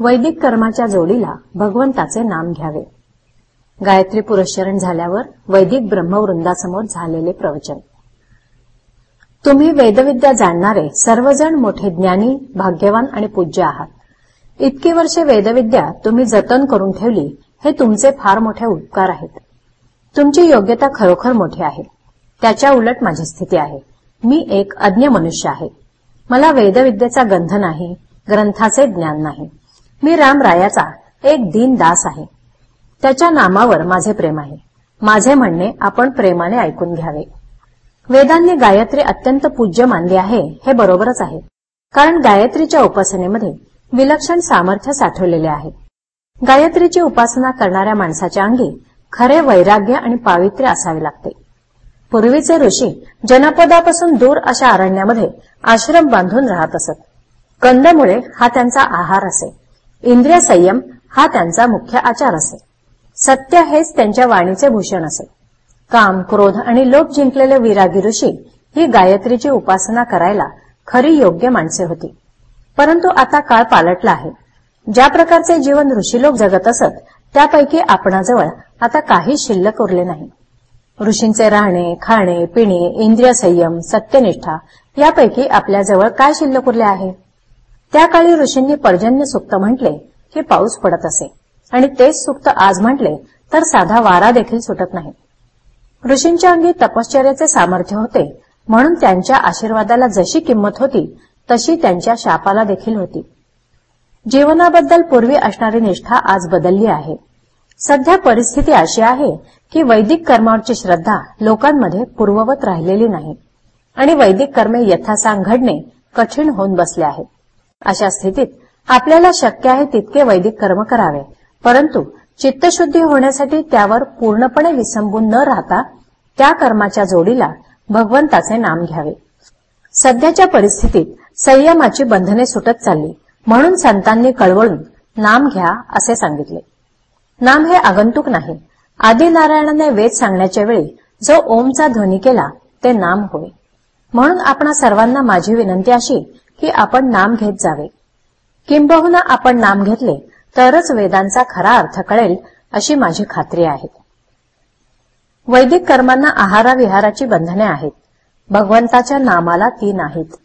वैदिक कर्माच्या जोडीला भगवंताचे नाम घ्यावे. गायत्री पुरस्चरण झाल्यावर वैदिक ब्रह्मवृंदासमोर झालेले प्रवचन. तुम्ही वेदविद्या जाणणारे सर्वजण मोठे ज्ञानी भाग्यवान आणि पूज्य आहात. इतकी वर्षे वेदविद्या तुम्ही जतन करून ठेवली हे तुमचे फार मोठे उपकार आहेत. तुमची योग्यता खरोखर मोठी आहे. त्याच्या उलट माझी स्थिती आहे. मी एक अज्ञ मनुष्य आहे. मला वेदविद्येचा गंध नाही ग्रंथाचे ज्ञान नाही. मी रामरायाचा एक दीन दास आहे. त्याच्या नामावर माझे प्रेम आहे. माझे म्हणणे आपण प्रेमाने ऐकून घ्यावे. वेदांनी गायत्री अत्यंत पूज्य मानली आहे हे बरोबरच आहे. कारण गायत्रीच्या उपासनेमध्ये विलक्षण सामर्थ्य साठवलेले आहे. गायत्रीची उपासना करणाऱ्या माणसाच्या अंगी खरे वैराग्य आणि पावित्र्य असावे लागते. पूर्वीचे ऋषी जनपदापासून दूर अशा अरण्यामध्ये आश्रम बांधून राहत असत. कंदमुळे हा त्यांचा आहार असे. इंद्रिय संयम हा त्यांचा मुख्य आचार असे सत्य हेच त्यांच्या वाणीचे भूषण असे काम क्रोध आणि लोभ जिंकलेले विरागी ऋषी ही गायत्रीची उपासना करायला खरी योग्य माणसे होती. परंतु आता काळ पालटला आहे. ज्या प्रकारचे जीवन ऋषी लोक जगत असत त्यापैकी आपणाजवळ आता काही शिल्लक उरले नाही. ऋषींचे राहणे खाणे पिणे इंद्रिय संयम सत्यनिष्ठा यापैकी आपल्याजवळ काय शिल्लक उरले आहे? त्या काळी ऋषींनी पर्जन्य सुक्त म्हटले की पाऊस पडत असे. आणि तेच सुक्त आज म्हटले तर साधा वारा देखील सुटत नाही. ऋषींच्या अंगी तपश्चर्याचे सामर्थ्य होते. म्हणून त्यांच्या आशीर्वादाला जशी किंमत होती तशी त्यांच्या शापाला देखील होती. जीवनाबद्दल पूर्वी असणारी निष्ठा आज बदलली आहे. सध्या परिस्थिती अशी आहे की वैदिक कर्मावरची श्रद्धा लोकांमध्ये पूर्ववत राहिलेली नाही. आणि वैदिक कर्मे यथासांग घडणे कठीण होऊन बसले आहे अशा स्थितीत आपल्याला शक्य आहे तितके वैदिक कर्म करावे. परंतु चित्तशुद्धी होण्यासाठी त्यावर पूर्णपणे विसंबून न राहता त्या कर्माच्या जोडीला भगवंताचे नाम घ्यावे. सध्याच्या परिस्थितीत संयमाची बंधने सुटत चालली म्हणून संतांनी कळवळून नाम घ्या असे सांगितले. नाम हे आगंतुक नाही. आदिनारायणाने वेद सांगण्याच्या वेळी जो ओमचा ध्वनी केला ते नाम होय. म्हणून आपणा सर्वांना माझी विनंती अशी की आपण नाम घेत जावे. किंबहुना आपण नाम घेतले तरच वेदांचा खरा अर्थ कळेल अशी माझी खात्री आहे. वैदिक कर्मांना आहारा विहाराची बंधने आहेत. भगवंताच्या नामाला ती नाहीत.